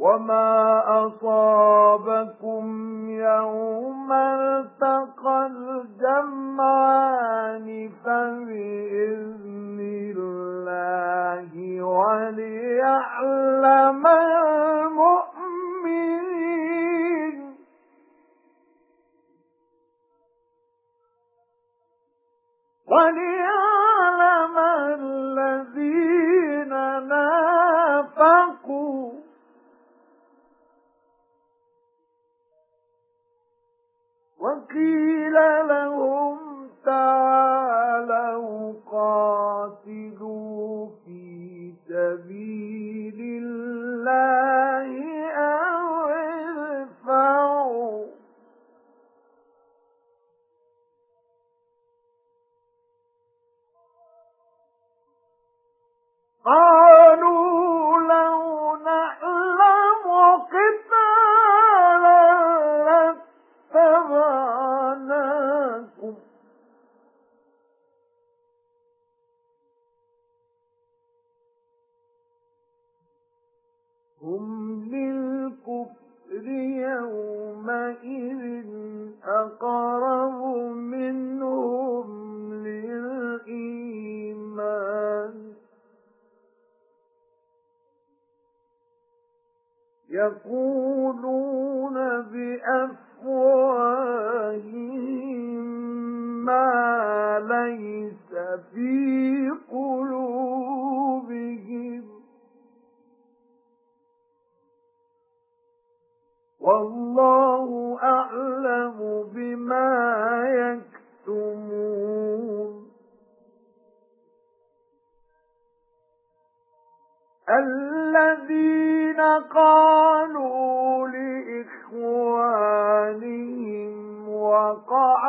وَمَا أَصَابَكُمْ يَوْمَ الْتَقَى الْجَمْعَانِ فَبِإِذْنِ اللَّهِ وَلِيَعْلَمَ الْمُؤْمِنِينَ وَلِيَعْلَمَ وَقِيلَ لَهُمْ تَعَالَوْا قَاتِلُوا فِي سَبِيلِ اللَّهِ أَوْ ادْفَعُوا قَالُوا هُمْ لِلْكُفْرِ يَوْمَئِذٍ أَقْرَبُ مِنْهُمْ لِلْإِيمَانِ. يَقُولُونَ بِأَفْوَاهِهِم وَاللَّهُ أَعْلَمُ بِمَا يَكْتُمُونَ. الَّذِينَ قَالُوا لِإِخْوَانِهِمْ وَقَعَدُوا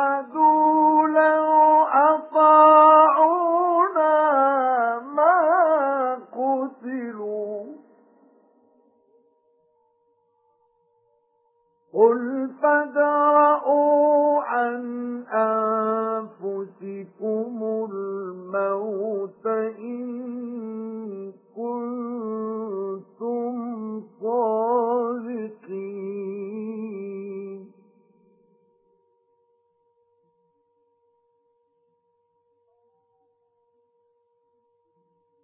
قُلْ فَادْرَءُوا عَنْ أَنفُسِكُمُ الْمَوْتَ إِن كُنتُمْ صَادِقِينَ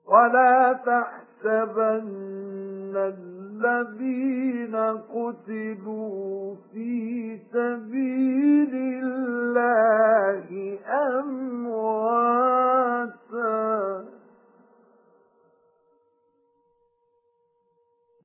وَلَا تَحْسَبَنَّ الَّذِينَ قُتِلُوا فِي سَبِيلِ